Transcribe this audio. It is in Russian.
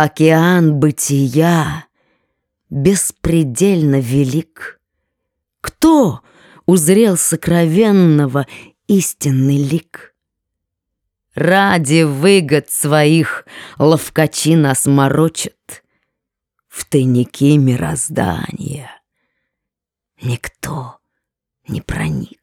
Океан бытия беспредельно велик. Кто узрел сокровенного истинный лик? Ради выгод своих ловкачи нас морочат В тайники мироздания. Никто не проник.